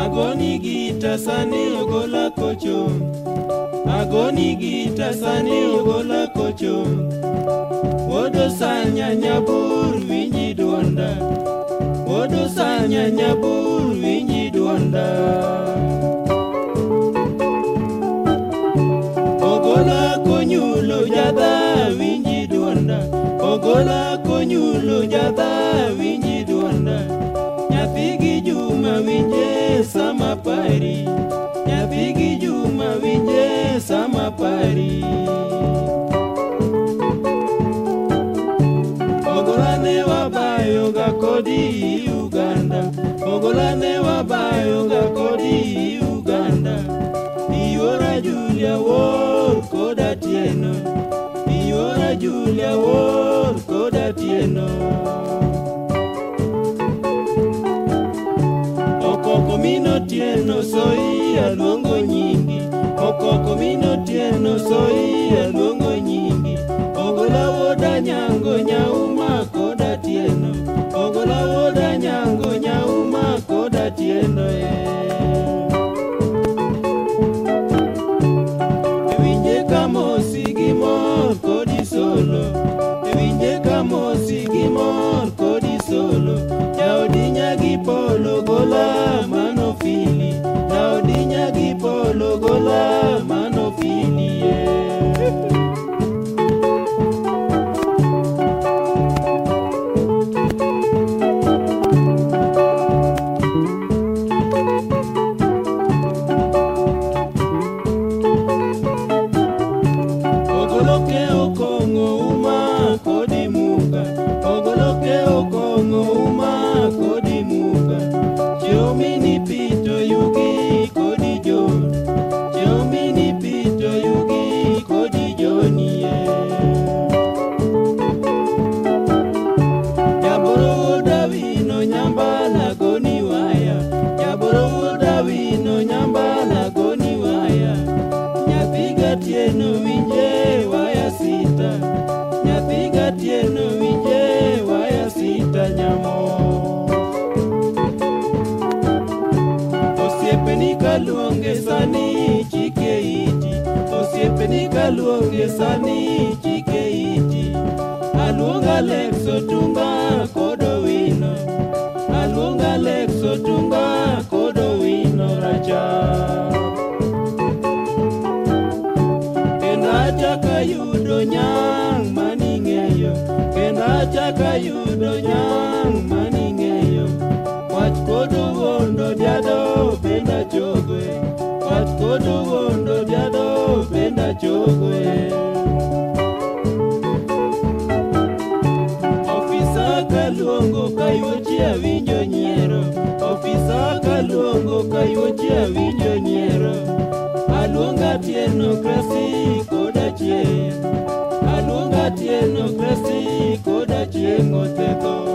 agoni gita sani ogola kochon. Agoni gita sani ogola kochon. Wodo sanya nyabur winji duonda. Wodo sanya nyabur winji duonda jadha winji duonda nyathi juma winje sama pari. Nyathi juma winje sama pari. Ogola ne wabayo ga uganda. Ogola ne wabayo ga uganda. Iora julia wor koda tieno iora julia koda tieno okoko mino tieno soi aluongo nyingi. Okoko mino tieno soi kaluonge sani chike iti osiepeni kaluonge sani chike iti aluonga lex otunga kodo awinjo nyiero ofisa kaluongo kaywo ji awinjo nyiero aluonga tienokrasi kod achieng' aluonga tienokrasi kod achieng' otheko